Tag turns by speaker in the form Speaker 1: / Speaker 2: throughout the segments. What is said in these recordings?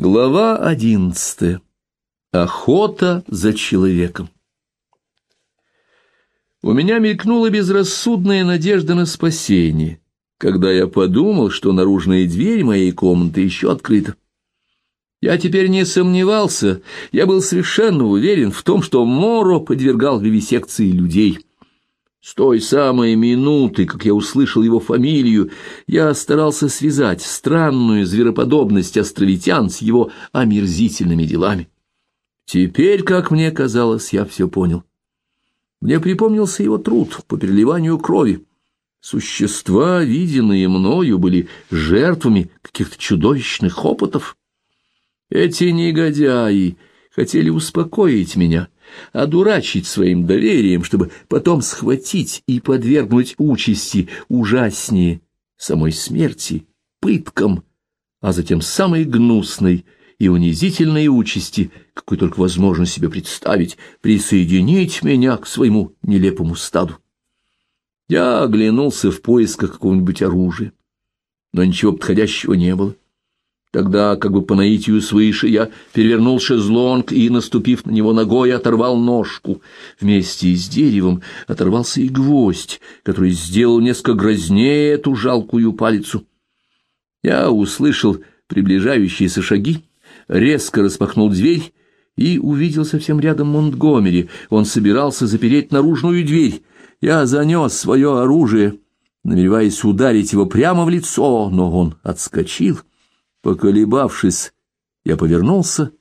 Speaker 1: Глава одиннадцатая. Охота за человеком. У меня мелькнула безрассудная надежда на спасение, когда я подумал, что наружная дверь моей комнаты еще открыта. Я теперь не сомневался, я был совершенно уверен в том, что Моро подвергал вивисекции людей — с той самой минуты, как я услышал его фамилию, я старался связать странную звероподобность островитян с его омерзительными делами. Теперь, как мне казалось, я все понял. Мне припомнился его труд по переливанию крови. Существа, виденные мною, были жертвами каких-то чудовищных опытов. Эти негодяи хотели успокоить меня — одурачить своим доверием, чтобы потом схватить и подвергнуть участи ужаснее самой смерти, пыткам, а затем самой гнусной и унизительной участи, какой только возможно себе представить, присоединить меня к своему нелепому стаду. Я оглянулся в поисках какого-нибудь оружия, но ничего подходящего не было. Тогда, как бы по наитию свыше, я перевернул шезлонг и, наступив на него ногой, оторвал ножку. Вместе с деревом оторвался и гвоздь, который сделал несколько грознее эту жалкую палицу. Я услышал приближающиеся шаги, резко распахнул дверь и увидел совсем рядом Монтгомери. Он собирался запереть наружную дверь. Я занес свое оружие, намереваясь ударить его прямо в лицо, но он отскочил — Поколебавшись, я повернулся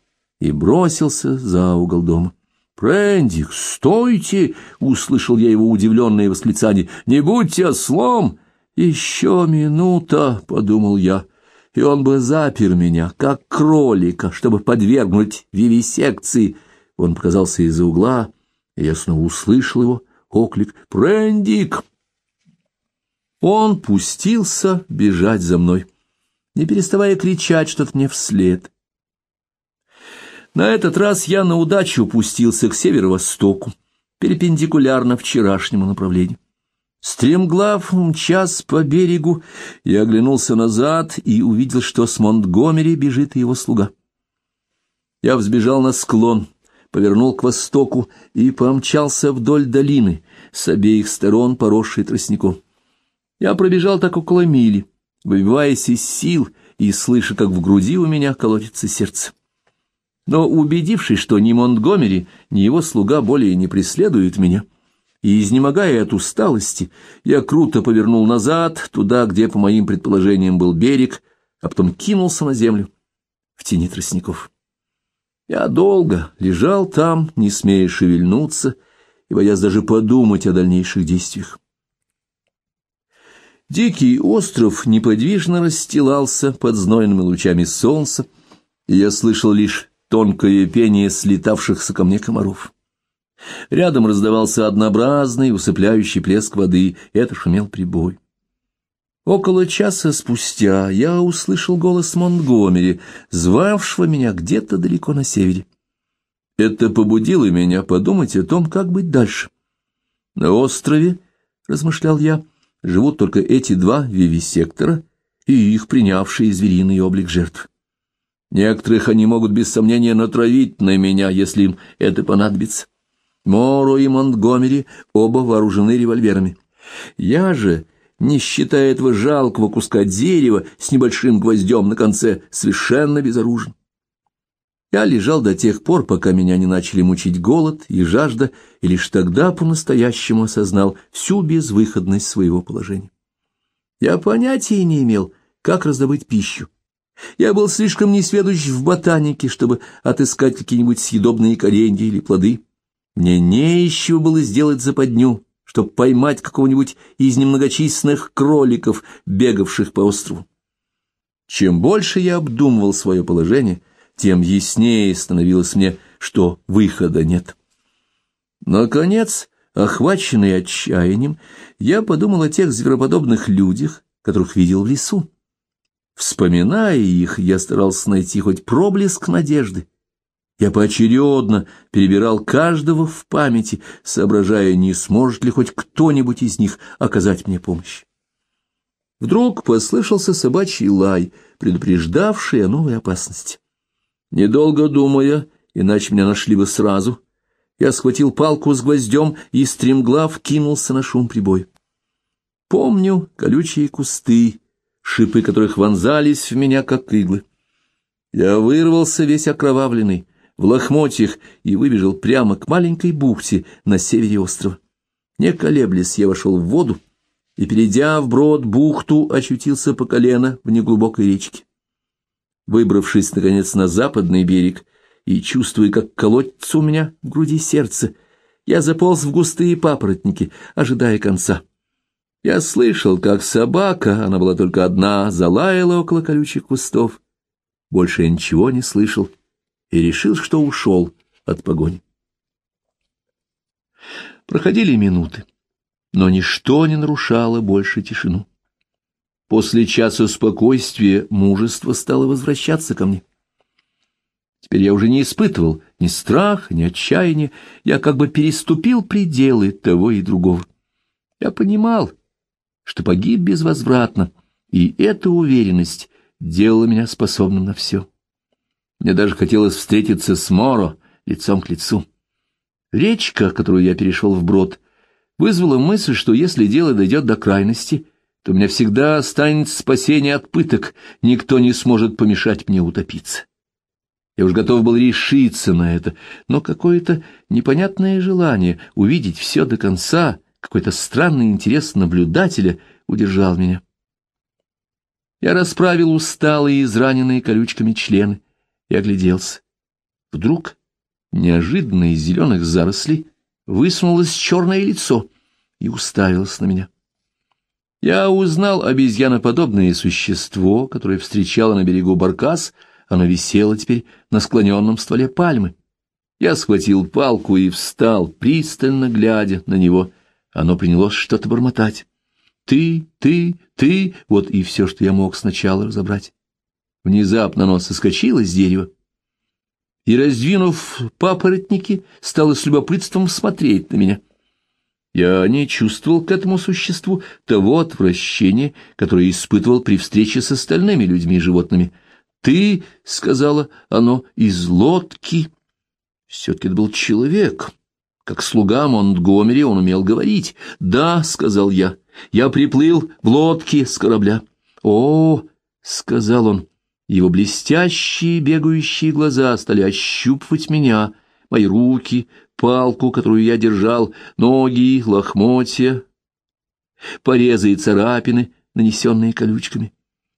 Speaker 1: и бросился за угол дома. «Прендик, стойте!» — услышал я его удивленное восклицание. «Не будьте ослом!» «Еще минута!» — подумал я. «И он бы запер меня, как кролика, чтобы подвергнуть вивисекции!» Он показался из-за угла, и я снова услышал его оклик «Прендик!» Он пустился бежать за мной не переставая кричать что-то мне вслед. На этот раз я на удачу упустился к северо-востоку, перпендикулярно вчерашнему направлению. Стремглав час по берегу, я оглянулся назад и увидел, что с Монтгомери бежит его слуга. Я взбежал на склон, повернул к востоку и помчался вдоль долины, с обеих сторон поросшей тростником. Я пробежал так около мили выбиваясь из сил и слыша, как в груди у меня колотится сердце. Но убедившись, что ни Монтгомери, ни его слуга более не преследуют меня, и, изнемогая от усталости, я круто повернул назад, туда, где, по моим предположениям, был берег, а потом кинулся на землю в тени тростников. Я долго лежал там, не смея шевельнуться, и боясь даже подумать о дальнейших действиях. Дикий остров неподвижно расстилался под знойными лучами солнца, и я слышал лишь тонкое пение слетавшихся ко мне комаров. Рядом раздавался однообразный, усыпляющий плеск воды, и это шумел прибой. Около часа спустя я услышал голос Монтгомери, звавшего меня где-то далеко на севере. Это побудило меня подумать о том, как быть дальше. На острове, — размышлял я, — живут только эти два вивисектора и их принявшие звериный облик жертв. Некоторых они могут без сомнения натравить на меня, если им это понадобится. Моро и Монтгомери оба вооружены револьверами. Я же, не считая этого жалкого куска дерева с небольшим гвоздем на конце, совершенно безоружен. Я лежал до тех пор, пока меня не начали мучить голод и жажда, и лишь тогда по-настоящему осознал всю безвыходность своего положения. Я понятия не имел, как раздобыть пищу. Я был слишком несведущ в ботанике, чтобы отыскать какие-нибудь съедобные коренья или плоды. Мне не еще было сделать западню, чтобы поймать какого-нибудь из немногочисленных кроликов, бегавших по острову. Чем больше я обдумывал свое положение, тем яснее становилось мне, что выхода нет. Наконец, охваченный отчаянием, я подумал о тех звероподобных людях, которых видел в лесу. Вспоминая их, я старался найти хоть проблеск надежды. Я поочередно перебирал каждого в памяти, соображая, не сможет ли хоть кто-нибудь из них оказать мне помощь. Вдруг послышался собачий лай, предупреждавший о новой опасности. Недолго думая, иначе меня нашли бы сразу, я схватил палку с гвоздем и, стремглав, кинулся на шум прибой. Помню колючие кусты, шипы которых вонзались в меня, как иглы. Я вырвался весь окровавленный, в лохмотьях, и выбежал прямо к маленькой бухте на севере острова. Не колеблясь, я вошел в воду и, перейдя вброд бухту, очутился по колено в неглубокой речке. Выбравшись, наконец, на западный берег и чувствуя, как колотится у меня в груди сердце, я заполз в густые папоротники, ожидая конца. Я слышал, как собака, она была только одна, залаяла около колючих кустов. Больше я ничего не слышал и решил, что ушел от погони. Проходили минуты, но ничто не нарушало больше тишину. После часа спокойствия мужество стало возвращаться ко мне. Теперь я уже не испытывал ни страха, ни отчаяния, я как бы переступил пределы того и другого. Я понимал, что погиб безвозвратно, и эта уверенность делала меня способным на все. Мне даже хотелось встретиться с Моро лицом к лицу. Речка, которую я перешел вброд, вызвала мысль, что если дело дойдет до крайности — то у меня всегда останется спасение от пыток, никто не сможет помешать мне утопиться. Я уж готов был решиться на это, но какое-то непонятное желание увидеть все до конца, какой-то странный интерес наблюдателя удержал меня. Я расправил усталые, израненные колючками члены и огляделся. Вдруг, неожиданно из зеленых зарослей, высунулось черное лицо и уставилось на меня. Я узнал обезьяноподобное существо, которое встречало на берегу баркас, оно висело теперь на склоненном стволе пальмы. Я схватил палку и встал, пристально глядя на него. Оно принялось что-то бормотать. «Ты, ты, ты!» — вот и все, что я мог сначала разобрать. Внезапно оно соскочило с дерева и, раздвинув папоротники, стало с любопытством смотреть на меня. Я не чувствовал к этому существу того отвращения, которое испытывал при встрече с остальными людьми и животными. «Ты, — сказала оно, — из лодки». Все-таки это был человек. Как слуга Монтгомери он умел говорить. «Да, — сказал я, — я приплыл в лодке с корабля». «О, — сказал он, — его блестящие бегающие глаза стали ощупывать меня, мои руки, палку, которую я держал, ноги, лохмотья, порезы и царапины, нанесенные колючками.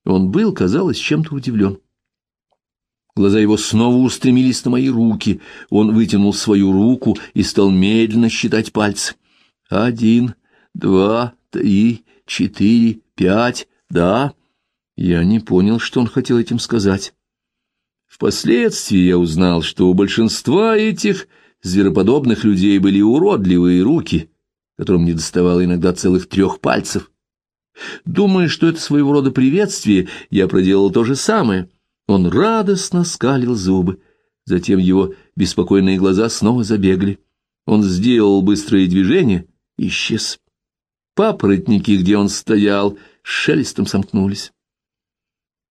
Speaker 1: Он был, казалось, чем-то удивлен. Глаза его снова устремились на мои руки. Он вытянул свою руку и стал медленно считать пальцы. Один, два, три, четыре, пять, да. Я не понял, что он хотел этим сказать. Впоследствии я узнал, что у большинства этих звероподобных людей были уродливые руки, которым не доставало иногда целых трех пальцев. Думая, что это своего рода приветствие, я проделал то же самое. Он радостно скалил зубы. Затем его беспокойные глаза снова забегали. Он сделал быстрое движение и исчез. Папоротники, где он стоял, шелестом сомкнулись.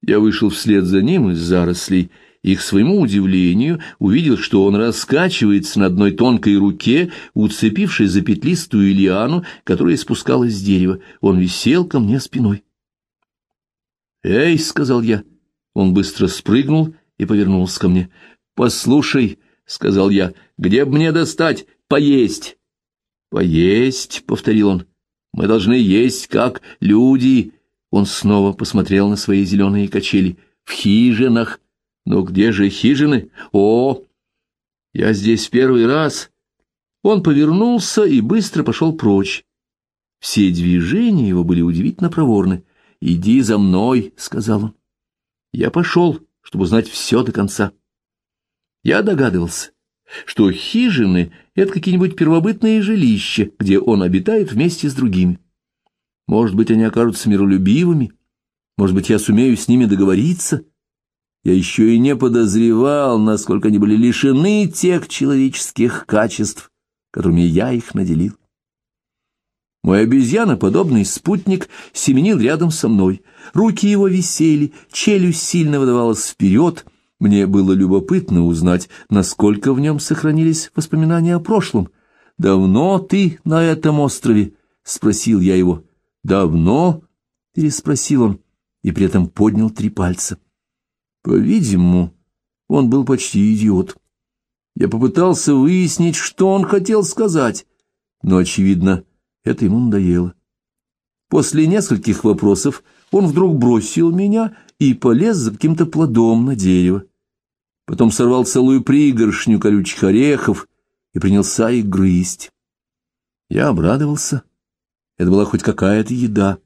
Speaker 1: Я вышел вслед за ним из зарослей и, к своему удивлению, увидел, что он раскачивается на одной тонкой руке, уцепившись за петлистую лиану, которая спускалась с дерева. Он висел ко мне спиной. «Эй!» — сказал я. Он быстро спрыгнул и повернулся ко мне. «Послушай!» — сказал я. «Где бы мне достать? Поесть!» «Поесть!» — повторил он. «Мы должны есть, как люди!» Он снова посмотрел на свои зеленые качели. «В хижинах!» Но где же хижины? О, я здесь первый раз. Он повернулся и быстро пошел прочь. Все движения его были удивительно проворны. «Иди за мной», — сказал он. Я пошел, чтобы узнать все до конца. Я догадывался, что хижины — это какие-нибудь первобытные жилища, где он обитает вместе с другими. Может быть, они окажутся миролюбивыми, может быть, я сумею с ними договориться — я еще и не подозревал, насколько они были лишены тех человеческих качеств, которыми я их наделил. Мой обезьяноподобный спутник семенил рядом со мной. Руки его висели, челюсть сильно выдавалась вперед, Мне было любопытно узнать, насколько в нем сохранились воспоминания о прошлом. «Давно ты на этом острове?» — спросил я его. «Давно?» — переспросил он и при этом поднял три пальца. По-видимому, он был почти идиот. Я попытался выяснить, что он хотел сказать, но, очевидно, это ему надоело. После нескольких вопросов он вдруг бросил меня и полез за каким-то плодом на дерево. Потом сорвал целую пригоршню колючих орехов и принялся их грызть. Я обрадовался. Это была хоть какая-то еда.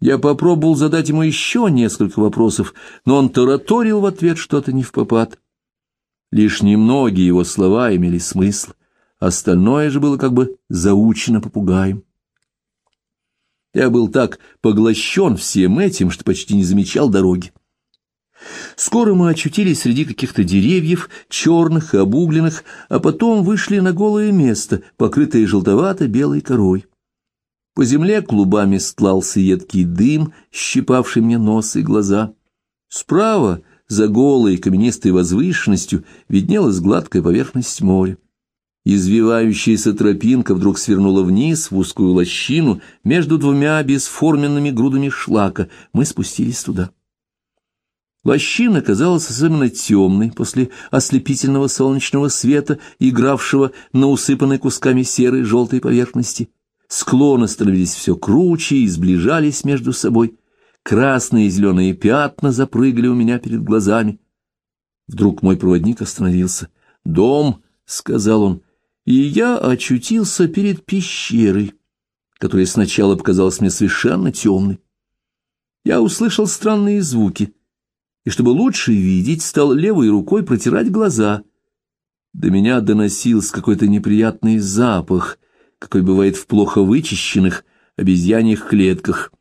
Speaker 1: Я попробовал задать ему еще несколько вопросов, но он тараторил в ответ что-то не в попад. Лишь немногие его слова имели смысл, остальное же было как бы заучено попугаем. Я был так поглощен всем этим, что почти не замечал дороги. Скоро мы очутились среди каких-то деревьев, черных и обугленных, а потом вышли на голое место, покрытое желтовато-белой корой. По земле клубами стлался едкий дым, щипавший мне нос и глаза. Справа, за голой каменистой возвышенностью, виднелась гладкая поверхность моря. Извивающаяся тропинка вдруг свернула вниз в узкую лощину между двумя бесформенными грудами шлака. Мы спустились туда. Лощина казалась особенно темной после ослепительного солнечного света, игравшего на усыпанной кусками серой желтой поверхности. Склоны становились все круче и сближались между собой. Красные и зеленые пятна запрыгали у меня перед глазами. Вдруг мой проводник остановился. «Дом», — сказал он, — и я очутился перед пещерой, которая сначала показалась мне совершенно темной. Я услышал странные звуки — и, чтобы лучше видеть, стал левой рукой протирать глаза. До меня доносился какой-то неприятный запах, какой бывает в плохо вычищенных обезьяньих клетках.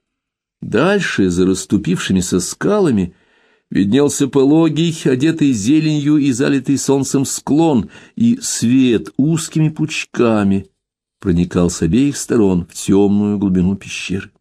Speaker 1: Дальше, за расступившимися скалами, виднелся пологий, одетый зеленью и залитый солнцем склон, и свет узкими пучками проникал с обеих сторон в темную глубину пещеры.